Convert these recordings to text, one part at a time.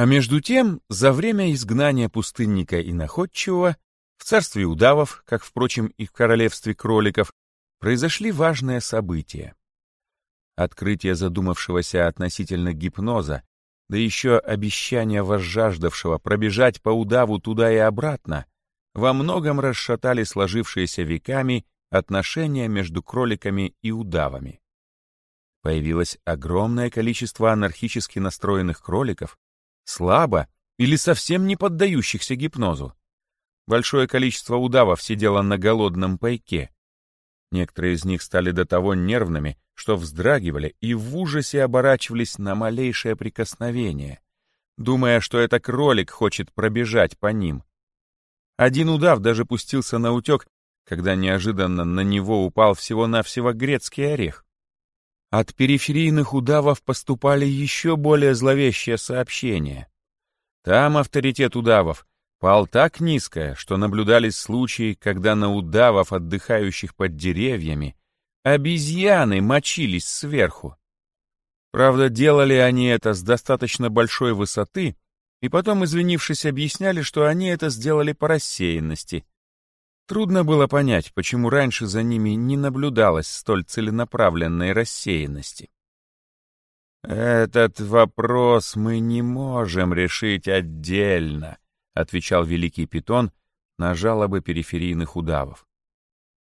А между тем, за время изгнания пустынника и находчивого, в царстве удавов, как, впрочем, и в королевстве кроликов, произошли важные события. Открытие задумавшегося относительно гипноза, да еще обещание возжаждавшего пробежать по удаву туда и обратно, во многом расшатали сложившиеся веками отношения между кроликами и удавами. Появилось огромное количество анархически настроенных кроликов, слабо или совсем не поддающихся гипнозу. Большое количество удавов сидело на голодном пайке. Некоторые из них стали до того нервными, что вздрагивали и в ужасе оборачивались на малейшее прикосновение, думая, что это кролик хочет пробежать по ним. Один удав даже пустился на утек, когда неожиданно на него упал всего-навсего грецкий орех. От периферийных удавов поступали еще более зловещие сообщения. Там авторитет удавов пал так низко, что наблюдались случаи, когда на удавов, отдыхающих под деревьями, обезьяны мочились сверху. Правда, делали они это с достаточно большой высоты, и потом, извинившись, объясняли, что они это сделали по рассеянности, Трудно было понять, почему раньше за ними не наблюдалось столь целенаправленной рассеянности. «Этот вопрос мы не можем решить отдельно», — отвечал Великий Питон на жалобы периферийных удавов.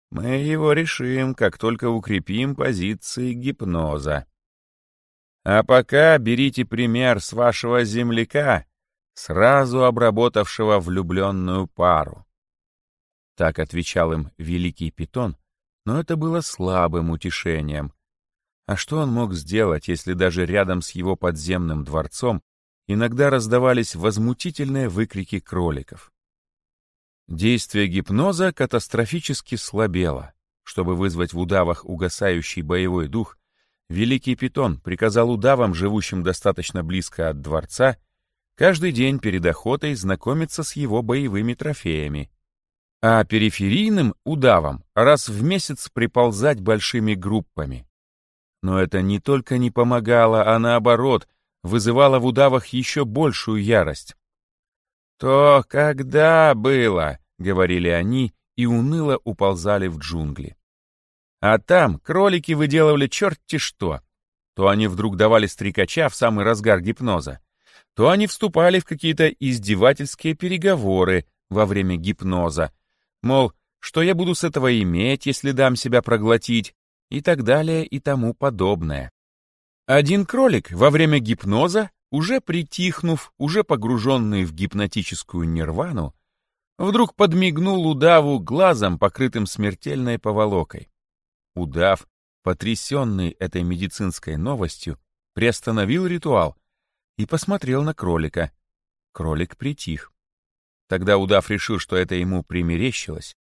«Мы его решим, как только укрепим позиции гипноза. А пока берите пример с вашего земляка, сразу обработавшего влюбленную пару. Так отвечал им великий питон, но это было слабым утешением. А что он мог сделать, если даже рядом с его подземным дворцом иногда раздавались возмутительные выкрики кроликов? Действие гипноза катастрофически слабело. Чтобы вызвать в удавах угасающий боевой дух, Великий Питон приказал удавам, живущим достаточно близко от дворца, каждый день перед охотой знакомиться с его боевыми трофеями а периферийным удавам раз в месяц приползать большими группами. Но это не только не помогало, а наоборот, вызывало в удавах еще большую ярость. «То когда было?» — говорили они и уныло уползали в джунгли. А там кролики выделывали черти что. То они вдруг давали стрекача в самый разгар гипноза, то они вступали в какие-то издевательские переговоры во время гипноза, Мол, что я буду с этого иметь, если дам себя проглотить, и так далее и тому подобное. Один кролик во время гипноза, уже притихнув, уже погруженный в гипнотическую нирвану, вдруг подмигнул удаву глазом, покрытым смертельной поволокой. Удав, потрясенный этой медицинской новостью, приостановил ритуал и посмотрел на кролика. Кролик притих. Тогда удав решил, что это ему примерещилось,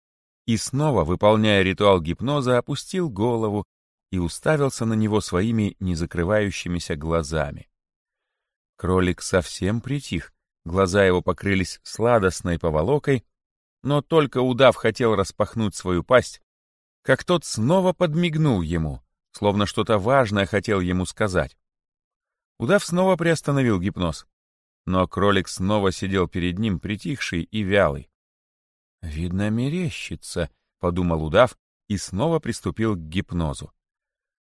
и снова, выполняя ритуал гипноза, опустил голову и уставился на него своими незакрывающимися глазами. Кролик совсем притих, глаза его покрылись сладостной поволокой, но только удав хотел распахнуть свою пасть, как тот снова подмигнул ему, словно что-то важное хотел ему сказать. Удав снова приостановил гипноз. Но кролик снова сидел перед ним, притихший и вялый. «Видно, мерещится», — подумал удав и снова приступил к гипнозу.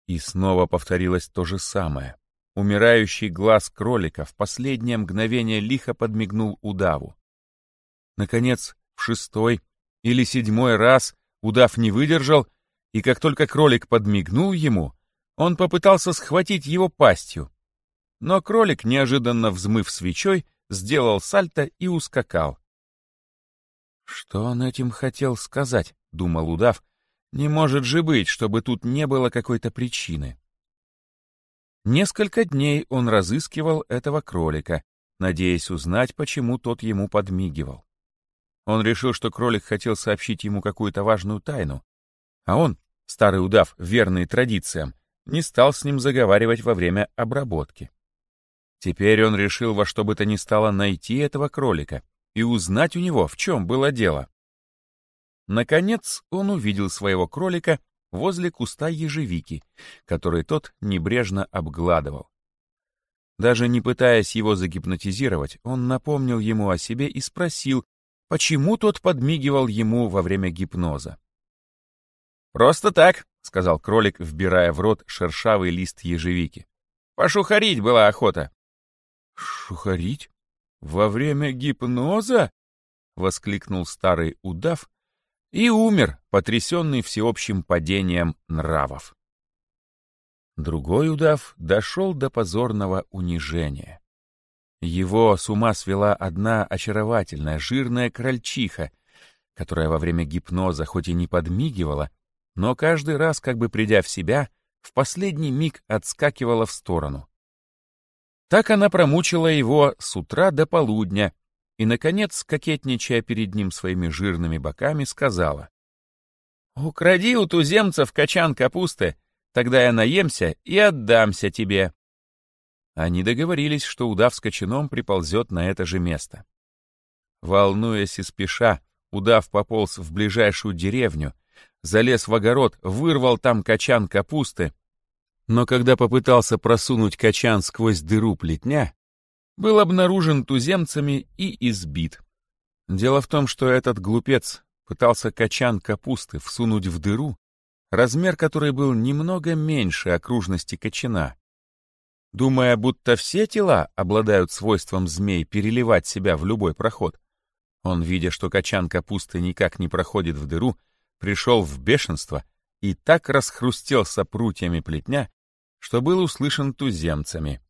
И снова повторилось то же самое. Умирающий глаз кролика в последнее мгновение лихо подмигнул удаву. Наконец, в шестой или седьмой раз удав не выдержал, и как только кролик подмигнул ему, он попытался схватить его пастью, но кролик, неожиданно взмыв свечой, сделал сальто и ускакал. «Что он этим хотел сказать?» — думал удав. «Не может же быть, чтобы тут не было какой-то причины». Несколько дней он разыскивал этого кролика, надеясь узнать, почему тот ему подмигивал. Он решил, что кролик хотел сообщить ему какую-то важную тайну, а он, старый удав, верный традициям, не стал с ним заговаривать во время обработки. Теперь он решил во что бы то ни стало найти этого кролика и узнать у него, в чем было дело. Наконец он увидел своего кролика возле куста ежевики, который тот небрежно обгладывал. Даже не пытаясь его загипнотизировать, он напомнил ему о себе и спросил, почему тот подмигивал ему во время гипноза. «Просто так», — сказал кролик, вбирая в рот шершавый лист ежевики. «Пошухарить была охота». «Шухарить? Во время гипноза?» — воскликнул старый удав и умер, потрясенный всеобщим падением нравов. Другой удав дошел до позорного унижения. Его с ума свела одна очаровательная жирная крольчиха, которая во время гипноза хоть и не подмигивала, но каждый раз, как бы придя в себя, в последний миг отскакивала в сторону. Так она промучила его с утра до полудня и, наконец, кокетничая перед ним своими жирными боками, сказала, «Укради у туземцев качан капусты, Тогда я наемся и отдамся тебе». Они договорились, что удав с кочаном приползет на это же место. Волнуясь и спеша, удав пополз в ближайшую деревню, залез в огород, вырвал там качан капусты, но когда попытался просунуть качан сквозь дыру плетня, был обнаружен туземцами и избит. Дело в том, что этот глупец пытался качан капусты всунуть в дыру, размер которой был немного меньше окружности кочана. Думая, будто все тела обладают свойством змей переливать себя в любой проход, он, видя, что качан капусты никак не проходит в дыру, пришел в бешенство и так расхрустелся прутьями плетня, что был услышан туземцами.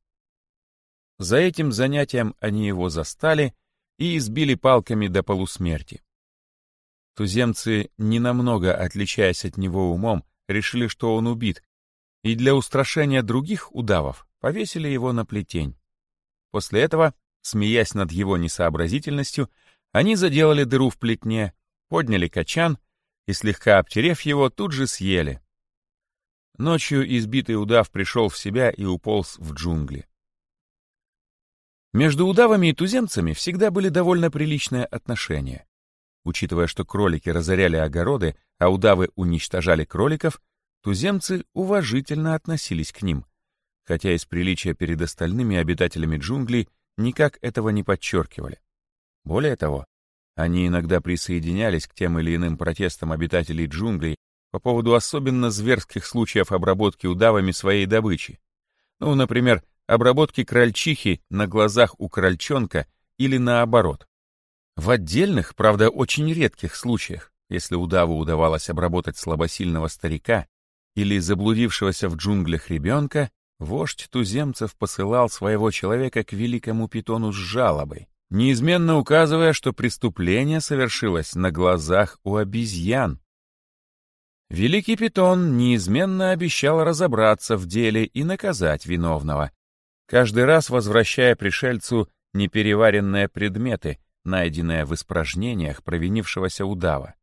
За этим занятием они его застали и избили палками до полусмерти. Туземцы, ненамного отличаясь от него умом, решили, что он убит, и для устрашения других удавов повесили его на плетень. После этого, смеясь над его несообразительностью, они заделали дыру в плетне, подняли качан и, слегка обтерев его, тут же съели. Ночью избитый удав пришел в себя и уполз в джунгли. Между удавами и туземцами всегда были довольно приличные отношения. Учитывая, что кролики разоряли огороды, а удавы уничтожали кроликов, туземцы уважительно относились к ним, хотя из приличия перед остальными обитателями джунглей никак этого не подчеркивали. Более того, они иногда присоединялись к тем или иным протестам обитателей джунглей по поводу особенно зверских случаев обработки удавами своей добычи. Ну, например, обработки крольчихи на глазах у крольчонка или наоборот. В отдельных, правда, очень редких случаях, если удаву удавалось обработать слабосильного старика или заблудившегося в джунглях ребенка, вождь туземцев посылал своего человека к великому питону с жалобой, неизменно указывая, что преступление совершилось на глазах у обезьян. Великий питон неизменно обещал разобраться в деле и наказать виновного, каждый раз возвращая пришельцу непереваренные предметы, найденное в испражнениях провинившегося удава.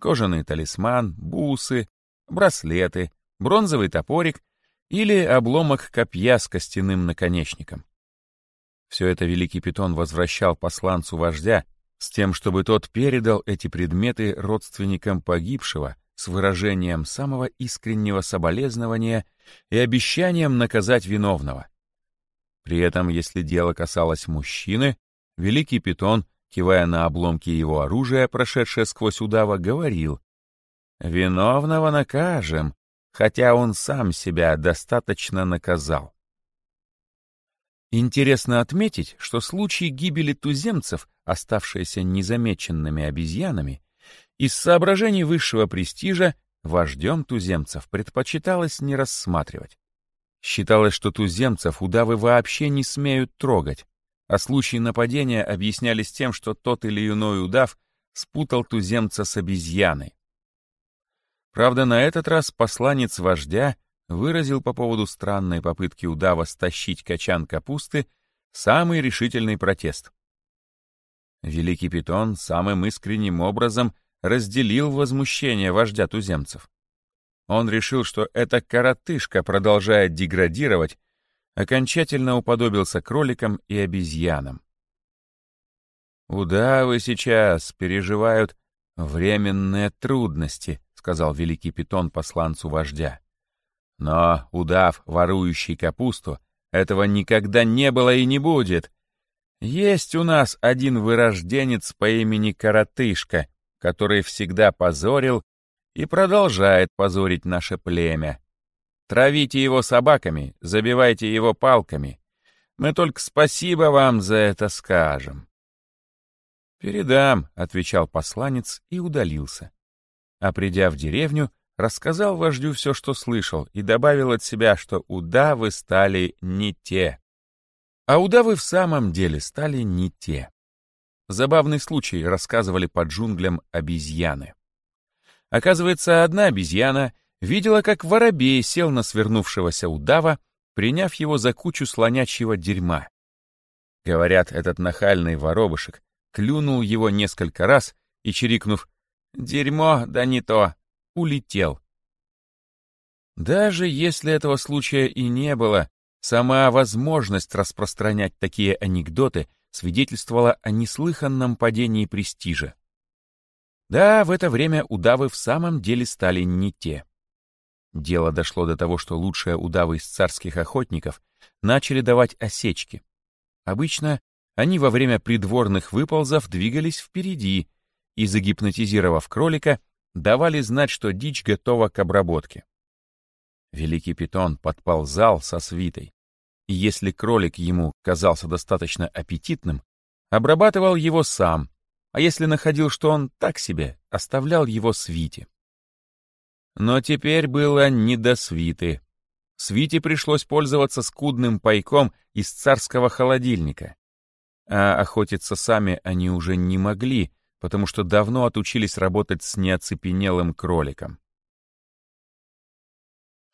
Кожаный талисман, бусы, браслеты, бронзовый топорик или обломок копья с костяным наконечником. Все это великий питон возвращал посланцу вождя с тем, чтобы тот передал эти предметы родственникам погибшего с выражением самого искреннего соболезнования и обещанием наказать виновного. При этом, если дело касалось мужчины, великий питон кивая на обломки его оружия, прошедшее сквозь удава, говорил, «Виновного накажем, хотя он сам себя достаточно наказал». Интересно отметить, что случаи гибели туземцев, оставшиеся незамеченными обезьянами, из соображений высшего престижа вождем туземцев предпочиталось не рассматривать. Считалось, что туземцев удавы вообще не смеют трогать, а случаи нападения объяснялись тем, что тот или иной удав спутал туземца с обезьяной. Правда, на этот раз посланец вождя выразил по поводу странной попытки удава стащить качан капусты самый решительный протест. Великий питон самым искренним образом разделил возмущение вождя туземцев. Он решил, что эта коротышка продолжает деградировать окончательно уподобился кроликам и обезьянам. «Удавы сейчас переживают временные трудности», — сказал великий питон посланцу вождя. «Но удав, ворующий капусту, Этого никогда не было и не будет. Есть у нас один вырожденец по имени Коротышка, который всегда позорил и продолжает позорить наше племя. Травите его собаками, забивайте его палками. Мы только спасибо вам за это скажем. «Передам», — отвечал посланец и удалился. А придя в деревню, рассказал вождю все, что слышал, и добавил от себя, что удавы стали не те. А удавы в самом деле стали не те. Забавный случай рассказывали по джунглям обезьяны. Оказывается, одна обезьяна видела, как воробей сел на свернувшегося удава, приняв его за кучу слонячьего дерьма. Говорят, этот нахальный воробышек клюнул его несколько раз и, чирикнув «Дерьмо, да не то!» Улетел. Даже если этого случая и не было, сама возможность распространять такие анекдоты свидетельствовала о неслыханном падении престижа. Да, в это время удавы в самом деле стали не те. Дело дошло до того, что лучшие удавы из царских охотников начали давать осечки. Обычно они во время придворных выползов двигались впереди и, загипнотизировав кролика, давали знать, что дичь готова к обработке. Великий питон подползал со свитой, и если кролик ему казался достаточно аппетитным, обрабатывал его сам, а если находил, что он так себе, оставлял его свите. Но теперь было не до свиты. Свите пришлось пользоваться скудным пайком из царского холодильника. А охотиться сами они уже не могли, потому что давно отучились работать с неоцепенелым кроликом.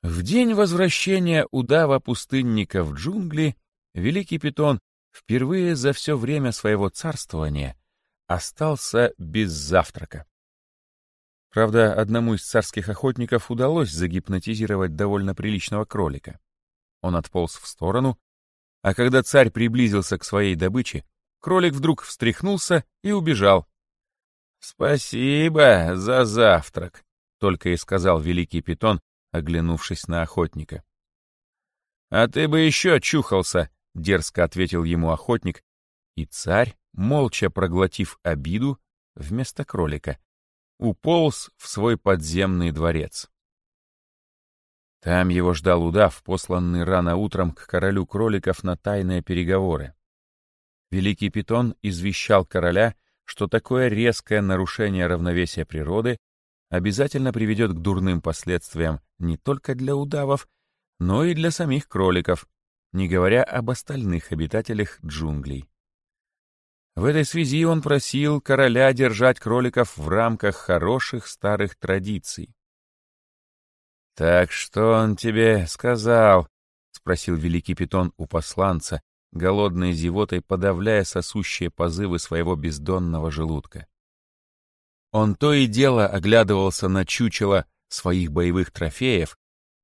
В день возвращения удава-пустынника в джунгли Великий Питон впервые за все время своего царствования остался без завтрака. Правда, одному из царских охотников удалось загипнотизировать довольно приличного кролика. Он отполз в сторону, а когда царь приблизился к своей добыче, кролик вдруг встряхнулся и убежал, «Спасибо за завтрак», — только и сказал великий питон, оглянувшись на охотника. «А ты бы еще чухался», — дерзко ответил ему охотник, и царь, молча проглотив обиду, вместо кролика, уполз в свой подземный дворец. Там его ждал удав, посланный рано утром к королю кроликов на тайные переговоры. Великий питон извещал короля, что такое резкое нарушение равновесия природы обязательно приведет к дурным последствиям не только для удавов, но и для самих кроликов, не говоря об остальных обитателях джунглей. В этой связи он просил короля держать кроликов в рамках хороших старых традиций. «Так что он тебе сказал?» — спросил великий питон у посланца, голодной зевотой подавляя сосущие позывы своего бездонного желудка. Он то и дело оглядывался на чучело своих боевых трофеев,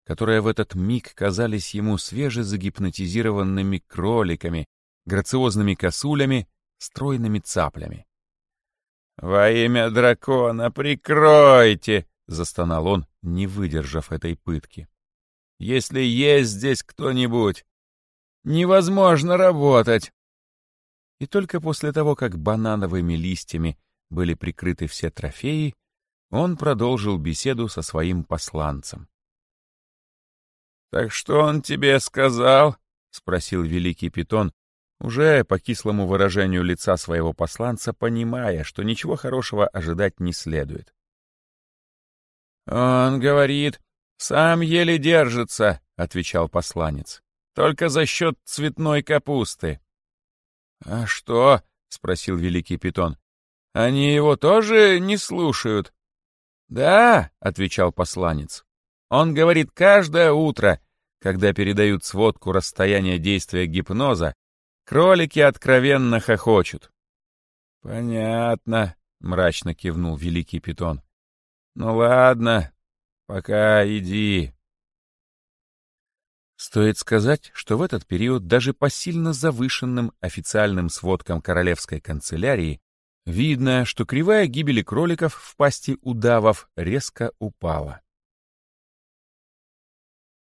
которые в этот миг казались ему свежезагипнотизированными кроликами, грациозными косулями, стройными цаплями. «Во имя дракона прикройте!» — застонал он, не выдержав этой пытки. «Если есть здесь кто-нибудь, Невозможно работать!» И только после того, как банановыми листьями были прикрыты все трофеи, он продолжил беседу со своим посланцем. «Так что он тебе сказал?» — спросил великий питон, уже по кислому выражению лица своего посланца, понимая, что ничего хорошего ожидать не следует. «Он говорит, сам еле держится», — отвечал посланец. Только за счет цветной капусты. — А что? — спросил великий питон. — Они его тоже не слушают? — Да, — отвечал посланец. Он говорит каждое утро, когда передают сводку расстояния действия гипноза, кролики откровенно хохочут. — Понятно, — мрачно кивнул великий питон. — Ну ладно, пока иди. Стоит сказать, что в этот период даже по сильно завышенным официальным сводкам королевской канцелярии видно, что кривая гибели кроликов в пасти удавов резко упала.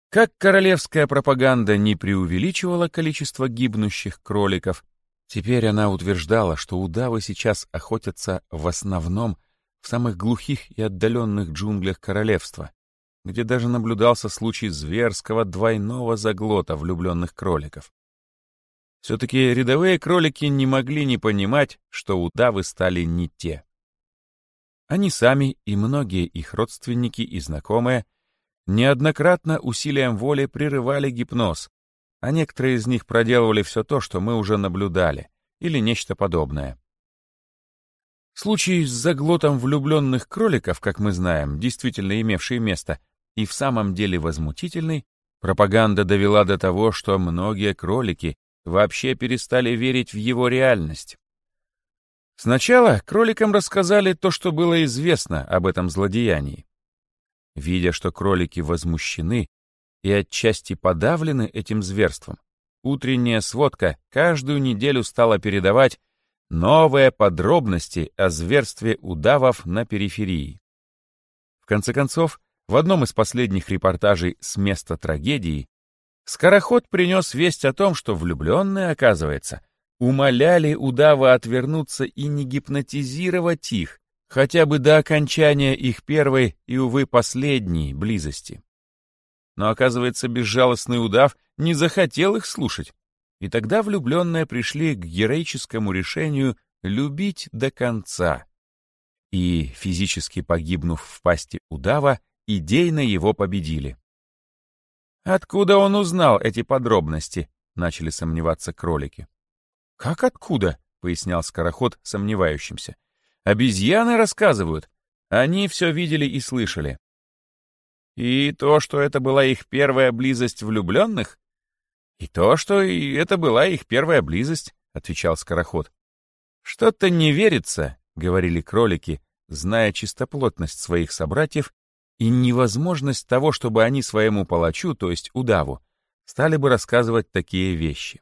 Как королевская пропаганда не преувеличивала количество гибнущих кроликов, теперь она утверждала, что удавы сейчас охотятся в основном в самых глухих и отдаленных джунглях королевства, где даже наблюдался случай зверского двойного заглота влюбленных кроликов. Все-таки рядовые кролики не могли не понимать, что удавы стали не те. Они сами и многие их родственники и знакомые неоднократно усилием воли прерывали гипноз, а некоторые из них проделывали все то, что мы уже наблюдали, или нечто подобное. Случай с заглотом влюбленных кроликов, как мы знаем, действительно имевший место, и в самом деле возмутительный, пропаганда довела до того, что многие кролики вообще перестали верить в его реальность. Сначала кроликам рассказали то, что было известно об этом злодеянии. Видя, что кролики возмущены и отчасти подавлены этим зверством, утренняя сводка каждую неделю стала передавать новые подробности о зверстве удавов на периферии. В конце концов, в одном из последних репортажей с места трагедии Скороход принес весть о том, что влюбленные, оказывается, умоляли удава отвернуться и не гипнотизировать их, хотя бы до окончания их первой и, увы, последней близости. Но, оказывается, безжалостный удав не захотел их слушать, и тогда влюбленные пришли к героическому решению любить до конца. И, физически погибнув в пасти удава, идейно его победили. «Откуда он узнал эти подробности?» — начали сомневаться кролики. «Как откуда?» — пояснял скороход сомневающимся. «Обезьяны рассказывают. Они все видели и слышали». «И то, что это была их первая близость влюбленных?» «И то, что и это была их первая близость», — отвечал скороход. «Что-то не верится», — говорили кролики, зная чистоплотность своих собратьев и невозможность того, чтобы они своему палачу, то есть удаву, стали бы рассказывать такие вещи.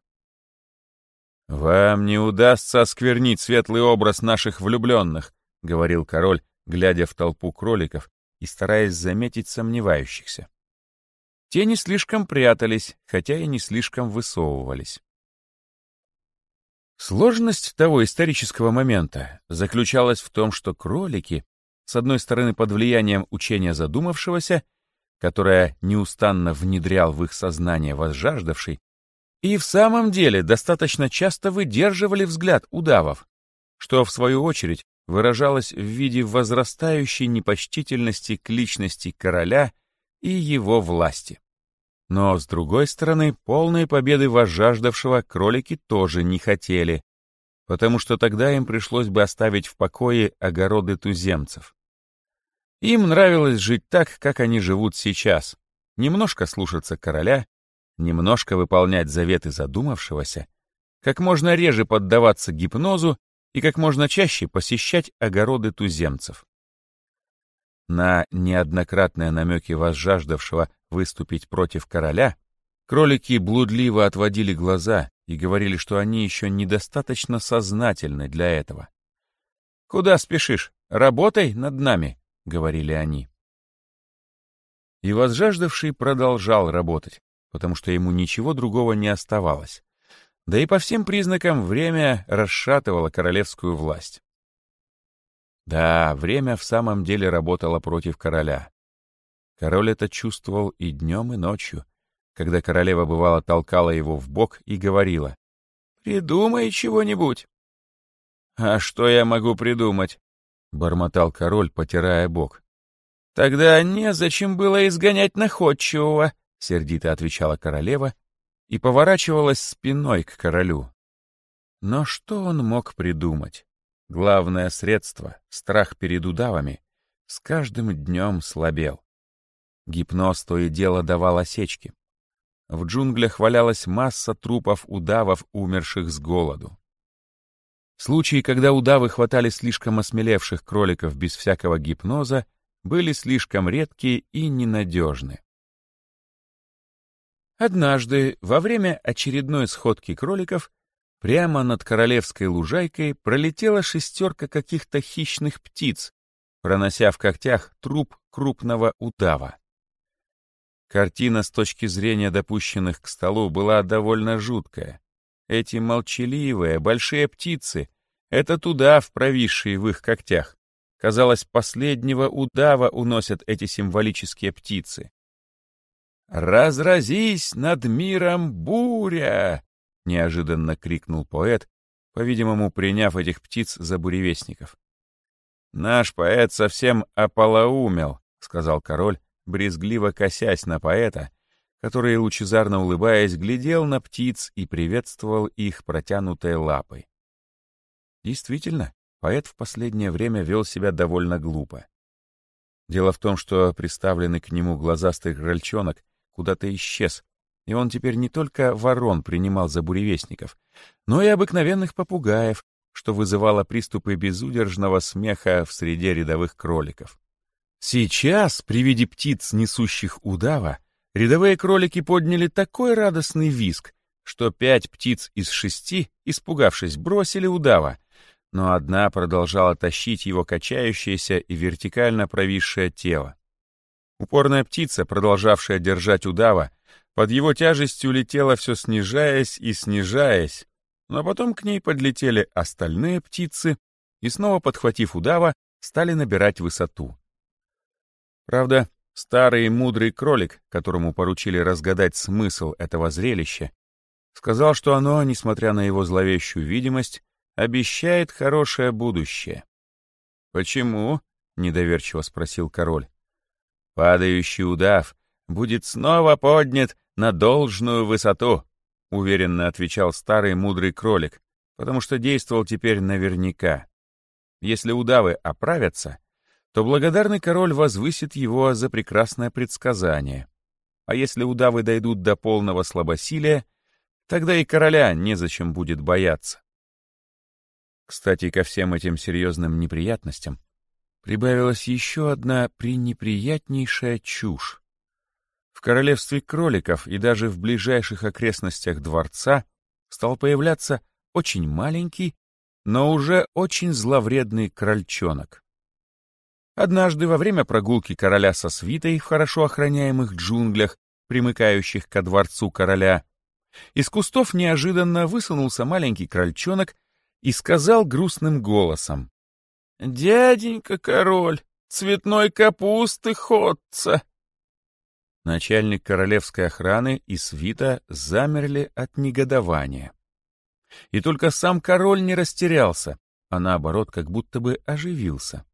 «Вам не удастся осквернить светлый образ наших влюбленных», — говорил король, глядя в толпу кроликов и стараясь заметить сомневающихся. Те не слишком прятались, хотя и не слишком высовывались. Сложность того исторического момента заключалась в том, что кролики с одной стороны, под влиянием учения задумавшегося, которое неустанно внедрял в их сознание возжаждавший, и в самом деле достаточно часто выдерживали взгляд удавов, что, в свою очередь, выражалось в виде возрастающей непочтительности к личности короля и его власти. Но, с другой стороны, полной победы возжаждавшего кролики тоже не хотели, потому что тогда им пришлось бы оставить в покое огороды туземцев. Им нравилось жить так, как они живут сейчас, немножко слушаться короля, немножко выполнять заветы задумавшегося, как можно реже поддаваться гипнозу и как можно чаще посещать огороды туземцев. На неоднократные намеки возжаждавшего выступить против короля, кролики блудливо отводили глаза и говорили, что они еще недостаточно сознательны для этого. «Куда спешишь? Работай над нами», — говорили они. И возжаждавший продолжал работать, потому что ему ничего другого не оставалось. Да и по всем признакам время расшатывало королевскую власть. Да, время в самом деле работало против короля. Король это чувствовал и днем, и ночью, когда королева бывало толкала его в бок и говорила «Придумай чего-нибудь». «А что я могу придумать?» — бормотал король, потирая бок. «Тогда незачем было изгонять находчивого», — сердито отвечала королева и поворачивалась спиной к королю. Но что он мог придумать? Главное средство, страх перед удавами, с каждым днем слабел. Гипноз то и дело давал осечки. В джунглях валялась масса трупов удавов, умерших с голоду. Случаи, когда удавы хватали слишком осмелевших кроликов без всякого гипноза, были слишком редкие и ненадежны. Однажды, во время очередной сходки кроликов, прямо над королевской лужайкой пролетела шестерка каких-то хищных птиц, пронося в когтях труп крупного удава. Картина с точки зрения допущенных к столу была довольно жуткая. Эти молчаливые, большие птицы — это удав, провисшие в их когтях. Казалось, последнего удава уносят эти символические птицы. «Разразись над миром буря!» — неожиданно крикнул поэт, по-видимому, приняв этих птиц за буревестников. «Наш поэт совсем ополоумел», — сказал король, брезгливо косясь на поэта, который, лучезарно улыбаясь, глядел на птиц и приветствовал их протянутой лапой. Действительно, поэт в последнее время вел себя довольно глупо. Дело в том, что приставленный к нему глазастый крольчонок куда-то исчез, и он теперь не только ворон принимал за буревестников, но и обыкновенных попугаев, что вызывало приступы безудержного смеха в среде рядовых кроликов. Сейчас, при виде птиц, несущих удава, рядовые кролики подняли такой радостный визг, что пять птиц из шести, испугавшись, бросили удава, но одна продолжала тащить его качающееся и вертикально провисшее тело. Упорная птица, продолжавшая держать удава, под его тяжестью летела все снижаясь и снижаясь, но потом к ней подлетели остальные птицы и, снова подхватив удава, стали набирать высоту. Правда, старый мудрый кролик, которому поручили разгадать смысл этого зрелища, сказал, что оно, несмотря на его зловещую видимость, обещает хорошее будущее. «Почему?» — недоверчиво спросил король. «Падающий удав будет снова поднят на должную высоту», — уверенно отвечал старый мудрый кролик, потому что действовал теперь наверняка. Если удавы оправятся, то благодарный король возвысит его за прекрасное предсказание. А если удавы дойдут до полного слабосилия, тогда и короля незачем будет бояться. Кстати, ко всем этим серьезным неприятностям прибавилась еще одна пренеприятнейшая чушь. В королевстве кроликов и даже в ближайших окрестностях дворца стал появляться очень маленький, но уже очень зловредный крольчонок. Однажды во время прогулки короля со свитой в хорошо охраняемых джунглях, примыкающих ко дворцу короля, из кустов неожиданно высунулся маленький крольчонок и сказал грустным голосом. «Дяденька король, цветной капусты ходца!» Начальник королевской охраны и свита замерли от негодования. И только сам король не растерялся, а наоборот, как будто бы оживился.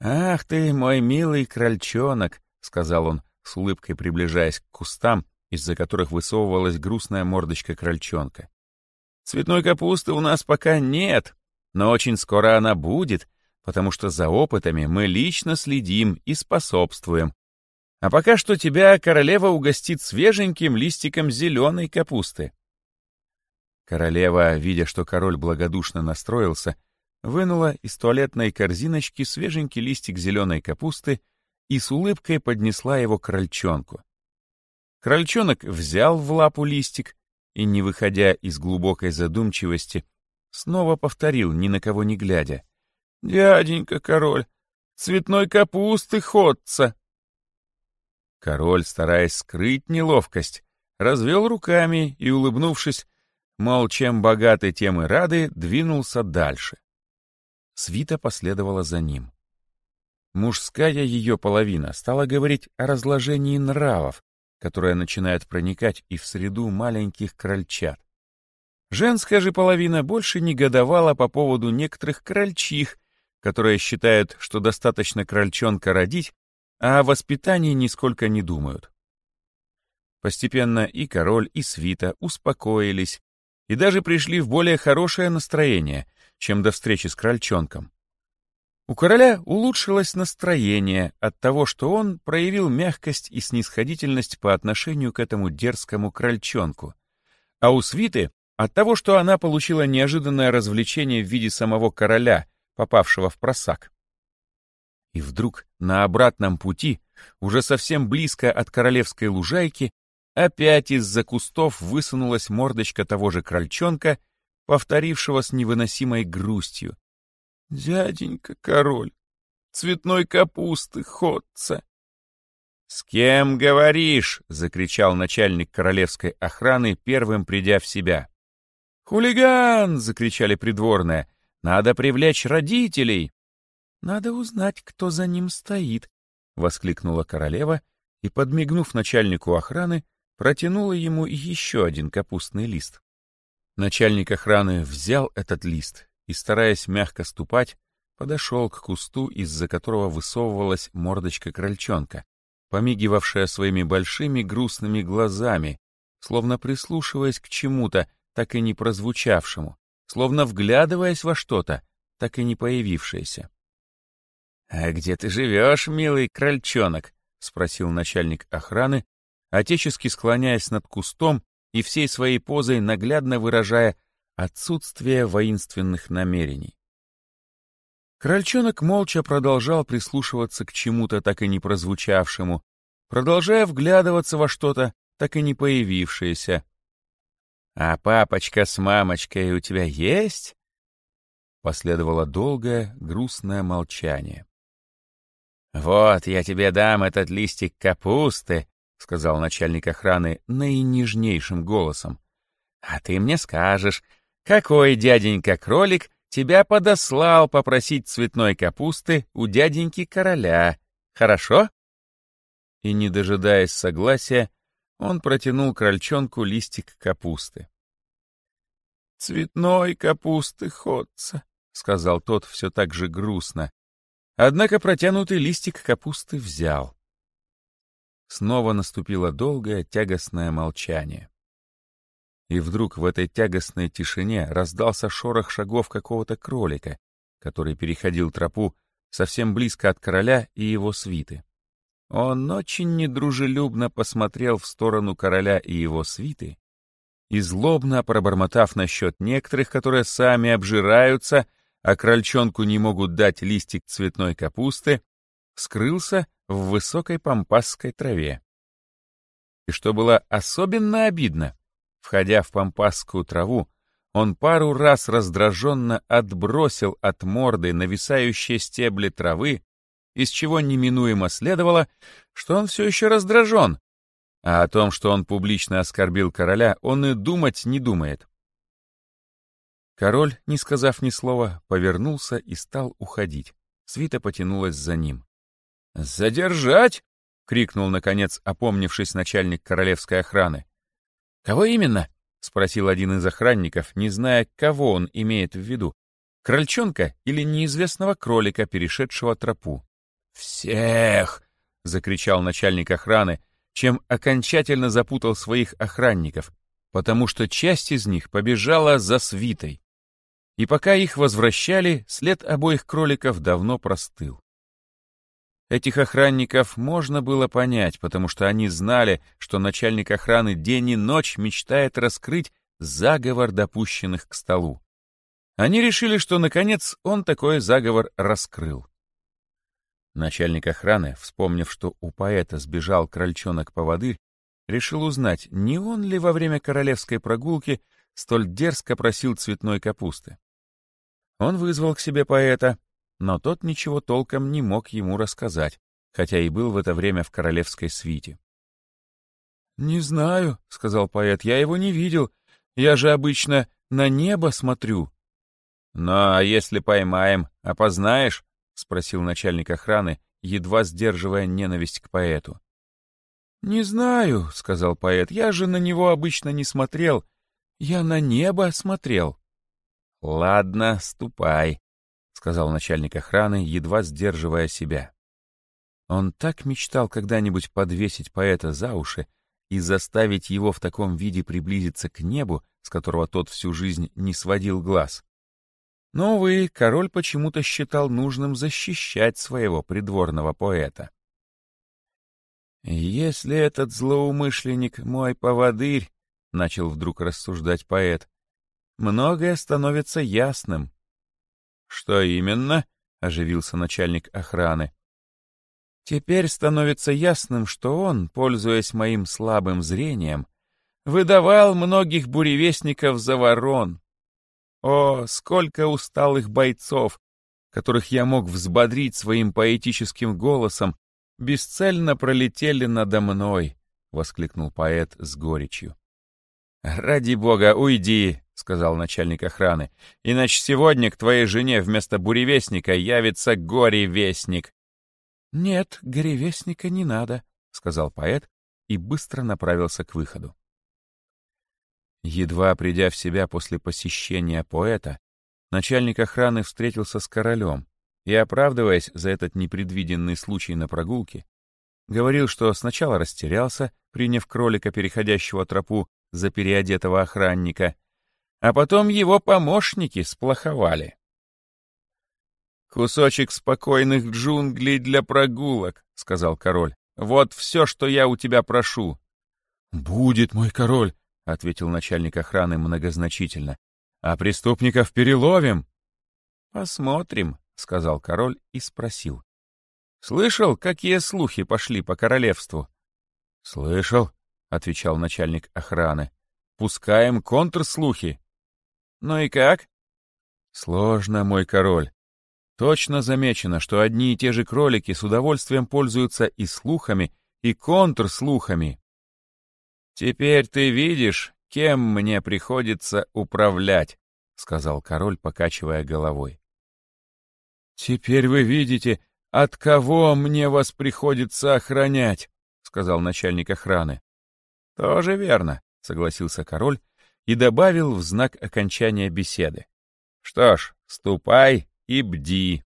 «Ах ты, мой милый крольчонок!» — сказал он, с улыбкой приближаясь к кустам, из-за которых высовывалась грустная мордочка крольчонка. Цветной капусты у нас пока нет, но очень скоро она будет, потому что за опытами мы лично следим и способствуем. А пока что тебя королева угостит свеженьким листиком зеленой капусты. Королева, видя, что король благодушно настроился, вынула из туалетной корзиночки свеженький листик зеленой капусты и с улыбкой поднесла его крольчонку. Крольчонок взял в лапу листик, и, не выходя из глубокой задумчивости, снова повторил, ни на кого не глядя. «Дяденька король, цветной капусты ходца!» Король, стараясь скрыть неловкость, развел руками и, улыбнувшись, мол, чем богаты, тем и рады, двинулся дальше. Свита последовала за ним. Мужская ее половина стала говорить о разложении нравов, которая начинает проникать и в среду маленьких крольчат. Женская же половина больше негодовала по поводу некоторых крольчих, которые считают, что достаточно крольчонка родить, а о воспитании нисколько не думают. Постепенно и король, и свита успокоились и даже пришли в более хорошее настроение, чем до встречи с крольчонком. У короля улучшилось настроение от того, что он проявил мягкость и снисходительность по отношению к этому дерзкому крольчонку, а у свиты — от того, что она получила неожиданное развлечение в виде самого короля, попавшего в просак. И вдруг на обратном пути, уже совсем близко от королевской лужайки, опять из-за кустов высунулась мордочка того же крольчонка, повторившего с невыносимой грустью. Дяденька король, цветной капусты ходца. «С кем говоришь?» — закричал начальник королевской охраны, первым придя в себя. «Хулиган!» — закричали придворные. «Надо привлечь родителей!» «Надо узнать, кто за ним стоит», — воскликнула королева и, подмигнув начальнику охраны, протянула ему еще один капустный лист. Начальник охраны взял этот лист и, стараясь мягко ступать, подошел к кусту, из-за которого высовывалась мордочка крольчонка, помигивавшая своими большими грустными глазами, словно прислушиваясь к чему-то, так и не прозвучавшему, словно вглядываясь во что-то, так и не появившееся. «А где ты живешь, милый крольчонок?» — спросил начальник охраны, отечески склоняясь над кустом и всей своей позой наглядно выражая отсутствие воинственных намерений. Крольчонок молча продолжал прислушиваться к чему-то так и не прозвучавшему, продолжая вглядываться во что-то, так и не появившееся. «А папочка с мамочкой у тебя есть?» Последовало долгое, грустное молчание. «Вот, я тебе дам этот листик капусты», — сказал начальник охраны наинежнейшим голосом. «А ты мне скажешь, какой дяденька-кролик тебя подослал попросить цветной капусты у дяденьки короля. Хорошо?» И, не дожидаясь согласия, он протянул крольчонку листик капусты. «Цветной капусты ходца», — сказал тот все так же грустно. Однако протянутый листик капусты взял. Снова наступило долгое тягостное молчание. И вдруг в этой тягостной тишине раздался шорох шагов какого-то кролика, который переходил тропу совсем близко от короля и его свиты. Он очень недружелюбно посмотрел в сторону короля и его свиты и, злобно пробормотав насчет некоторых, которые сами обжираются, а крольчонку не могут дать листик цветной капусты, скрылся в высокой пампасской траве. И что было особенно обидно, Входя в пампасскую траву, он пару раз раздраженно отбросил от морды нависающие стебли травы, из чего неминуемо следовало, что он все еще раздражен, а о том, что он публично оскорбил короля, он и думать не думает. Король, не сказав ни слова, повернулся и стал уходить. Свита потянулась за ним. «Задержать!» — крикнул, наконец, опомнившись начальник королевской охраны. «Кого именно?» — спросил один из охранников, не зная, кого он имеет в виду. Крольчонка или неизвестного кролика, перешедшего тропу. «Всех!» — закричал начальник охраны, чем окончательно запутал своих охранников, потому что часть из них побежала за свитой. И пока их возвращали, след обоих кроликов давно простыл. Этих охранников можно было понять, потому что они знали, что начальник охраны день и ночь мечтает раскрыть заговор допущенных к столу. Они решили, что, наконец, он такой заговор раскрыл. Начальник охраны, вспомнив, что у поэта сбежал крольчонок-поводырь, решил узнать, не он ли во время королевской прогулки столь дерзко просил цветной капусты. Он вызвал к себе поэта, но тот ничего толком не мог ему рассказать, хотя и был в это время в королевской свите. «Не знаю», — сказал поэт, — «я его не видел. Я же обычно на небо смотрю». «Ну, а если поймаем, опознаешь?» — спросил начальник охраны, едва сдерживая ненависть к поэту. «Не знаю», — сказал поэт, — «я же на него обычно не смотрел. Я на небо смотрел». «Ладно, ступай», сказал начальник охраны, едва сдерживая себя. Он так мечтал когда-нибудь подвесить поэта за уши и заставить его в таком виде приблизиться к небу, с которого тот всю жизнь не сводил глаз. Но, увы, король почему-то считал нужным защищать своего придворного поэта. «Если этот злоумышленник мой поводырь», — начал вдруг рассуждать поэт, — «многое становится ясным. «Что именно?» — оживился начальник охраны. «Теперь становится ясным, что он, пользуясь моим слабым зрением, выдавал многих буревестников за ворон. О, сколько усталых бойцов, которых я мог взбодрить своим поэтическим голосом, бесцельно пролетели надо мной, — воскликнул поэт с горечью. «Ради бога, уйди!» — сказал начальник охраны. «Иначе сегодня к твоей жене вместо буревестника явится горевестник». «Нет, горевестника не надо», — сказал поэт и быстро направился к выходу. Едва придя в себя после посещения поэта, начальник охраны встретился с королем и, оправдываясь за этот непредвиденный случай на прогулке, говорил, что сначала растерялся, приняв кролика, переходящего тропу, за переодетого охранника, а потом его помощники сплоховали. «Кусочек спокойных джунглей для прогулок», — сказал король. «Вот все, что я у тебя прошу». «Будет, мой король», — ответил начальник охраны многозначительно. «А преступников переловим». «Посмотрим», — сказал король и спросил. «Слышал, какие слухи пошли по королевству?» «Слышал», — отвечал начальник охраны. «Пускаем контрслухи». «Ну и как?» «Сложно, мой король. Точно замечено, что одни и те же кролики с удовольствием пользуются и слухами, и контрслухами. Теперь ты видишь, кем мне приходится управлять», — сказал король, покачивая головой. «Теперь вы видите, от кого мне вас приходится охранять», — сказал начальник охраны. «Тоже верно», — согласился король и добавил в знак окончания беседы. «Что ж, ступай и бди».